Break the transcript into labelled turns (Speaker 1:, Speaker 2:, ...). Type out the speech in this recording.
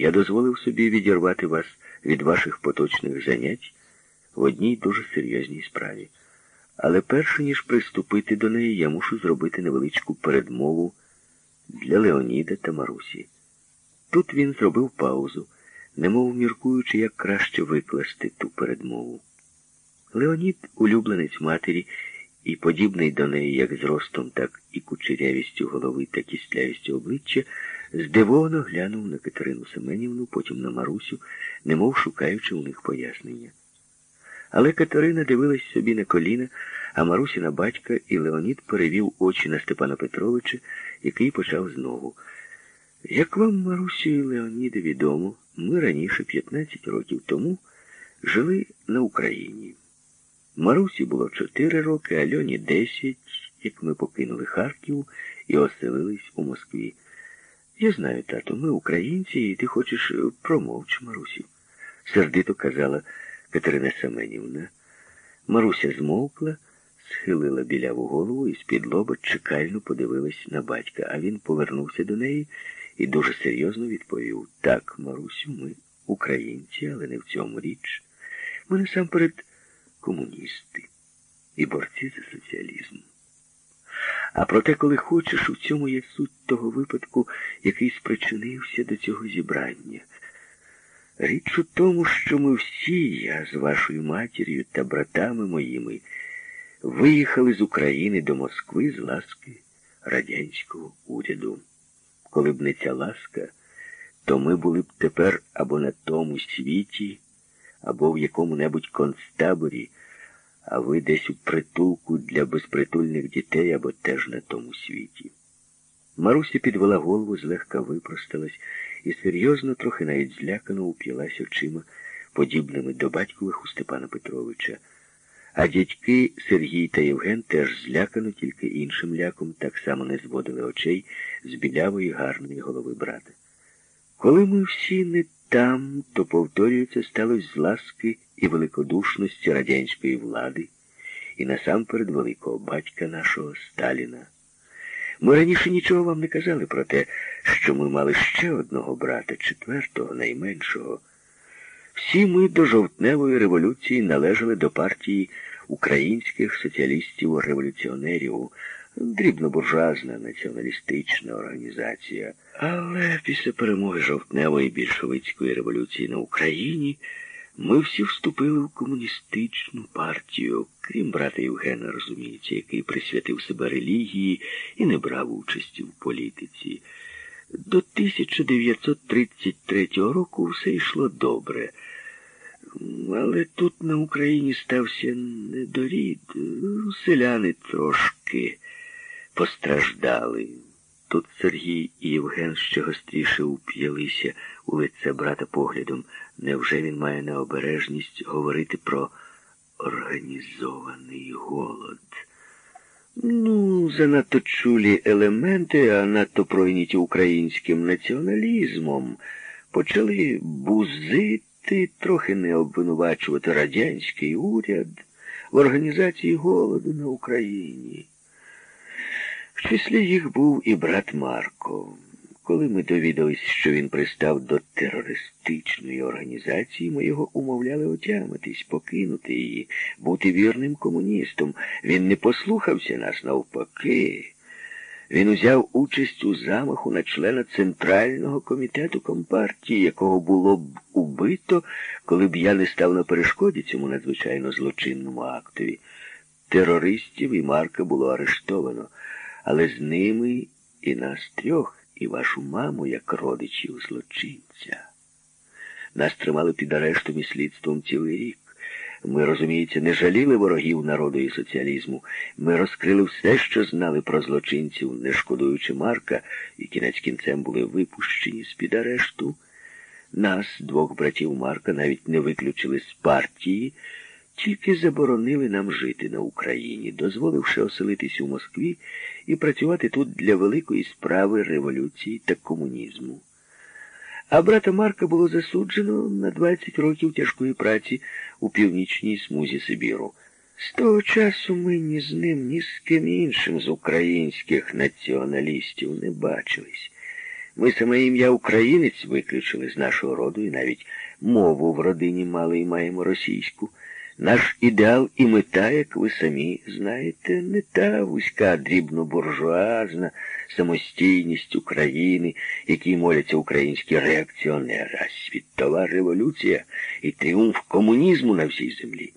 Speaker 1: Я дозволив собі відірвати вас від ваших поточних занять в одній дуже серйозній справі. Але перше ніж приступити до неї, я мушу зробити невеличку передмову для Леоніда та Марусі. Тут він зробив паузу, немов міркуючи, як краще викласти ту передмову. Леонід, улюбленець матері, і подібний до неї як зростом, так і кучерявістю голови та кістлявістю обличчя, здивовано глянув на Катерину Семенівну, потім на Марусю, немов шукаючи у них пояснення. Але Катерина дивилась собі на коліна, а Марусі на батька, і Леонід перевів очі на Степана Петровича, який почав знову. Як вам, Марусі і Леоніде, відомо, ми раніше, 15 років тому, жили на Україні. Марусі було 4 роки, а Льоні 10, як ми покинули Харків і оселились у Москві. Я знаю, тато, ми українці, і ти хочеш промовч, Марусі, сердито казала Катерина Семенівна. Маруся змовкла, схилила біляву голову і з-під лоба чекально подивилась на батька, а він повернувся до неї і дуже серйозно відповів так, Марусю, ми українці, але не в цьому річ. Ми насамперед комуністи і борці за соціалізм. А проте, коли хочеш, у цьому є суть того випадку, який спричинився до цього зібрання. Річ у тому, що ми всі, я з вашою матір'ю та братами моїми, виїхали з України до Москви з ласки радянського уряду. Коли б не ця ласка, то ми були б тепер або на тому світі, або в якому-небудь концтаборі, а ви десь у притулку для безпритульних дітей або теж на тому світі. Маруся підвела голову, злегка випросталась і серйозно, трохи навіть злякано уп'ялась очима, подібними до батькових у Степана Петровича. А дядьки Сергій та Євген теж злякано, тільки іншим ляком так само не зводили очей з білявої гарної голови брата. Коли ми всі не там, то, повторюється, сталося з ласки і великодушності радянської влади, і насамперед великого батька нашого Сталіна. Ми раніше нічого вам не казали про те, що ми мали ще одного брата, четвертого, найменшого. Всі ми до жовтневої революції належали до партії українських соціалістів-революціонерів, дрібнобуржуазна націоналістична організація. Але після перемоги жовтневої більшовицької революції на Україні ми всі вступили в комуністичну партію, крім брата Євгена, розуміється, який присвятив себе релігії і не брав участі в політиці. До 1933 року все йшло добре. Але тут на Україні стався недорід. Селяни трошки постраждали. Тут Сергій і Євген ще гостріше уп'ялися у лице брата поглядом. Невже він має необережність говорити про організований голод? Ну, занадто чулі елементи, а надто пройняті українським націоналізмом, почали бузити, трохи не обвинувачувати радянський уряд в організації голоду на Україні. В числі їх був і брат Марко. Коли ми довідались, що він пристав до терористичної організації, ми його умовляли отямитись, покинути її, бути вірним комуністом. Він не послухався нас навпаки. Він узяв участь у замаху на члена Центрального комітету Компартії, якого було б убито, коли б я не став на перешкоді цьому надзвичайно злочинному актові. Терористів і Марка було арештовано, але з ними і нас трьох і вашу маму як родичів злочинця. Нас тримали під арештом і слідством цілий рік. Ми, розуміється, не жаліли ворогів народу і соціалізму. Ми розкрили все, що знали про злочинців, не шкодуючи Марка, і кінець кінцем були випущені з-під арешту. Нас, двох братів Марка, навіть не виключили з партії, тільки заборонили нам жити на Україні, дозволивши оселитись у Москві і працювати тут для великої справи революції та комунізму. А брата Марка було засуджено на 20 років тяжкої праці у північній смузі Сибіру. З того часу ми ні з ним, ні з ким іншим з українських націоналістів не бачились. Ми саме ім'я українець виключили з нашого роду і навіть мову в родині мали і маємо російську. Наш ідеал і мета, як ви самі знаєте, не та вузька дрібно-буржуазна самостійність України, якій моляться українські реакціонери, а світова революція і тріумф комунізму на всій землі.